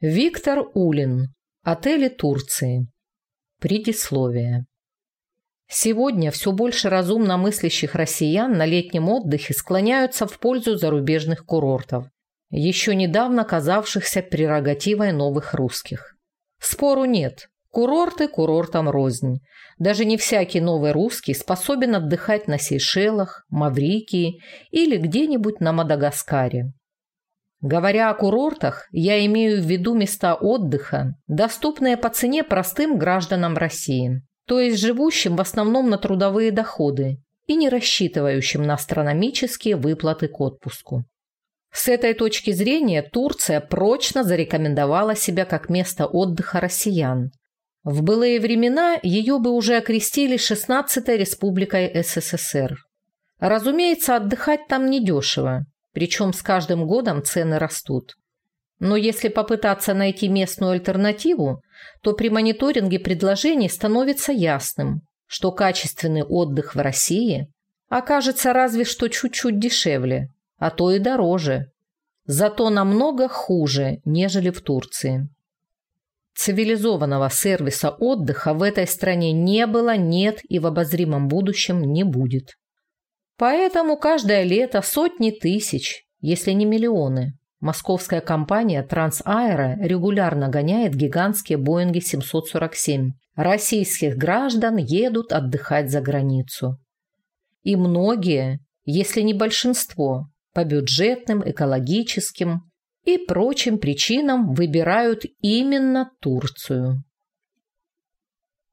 Виктор Улин. Отели Турции. Предисловие. Сегодня все больше разумно мыслящих россиян на летнем отдыхе склоняются в пользу зарубежных курортов, еще недавно казавшихся прерогативой новых русских. Спору нет. Курорты курортам рознь. Даже не всякий новый русский способен отдыхать на Сейшелах, Маврикии или где-нибудь на Мадагаскаре. Говоря о курортах, я имею в виду места отдыха, доступные по цене простым гражданам России, то есть живущим в основном на трудовые доходы и не рассчитывающим на астрономические выплаты к отпуску. С этой точки зрения Турция прочно зарекомендовала себя как место отдыха россиян. В былые времена ее бы уже окрестили 16-й республикой СССР. Разумеется, отдыхать там недешево, причем с каждым годом цены растут. Но если попытаться найти местную альтернативу, то при мониторинге предложений становится ясным, что качественный отдых в России окажется разве что чуть-чуть дешевле, а то и дороже. Зато намного хуже, нежели в Турции. Цивилизованного сервиса отдыха в этой стране не было, нет и в обозримом будущем не будет. Поэтому каждое лето сотни тысяч, если не миллионы, московская компания Трансаэро регулярно гоняет гигантские Боинги 747. Российских граждан едут отдыхать за границу. И многие, если не большинство, по бюджетным, экологическим и прочим причинам выбирают именно Турцию.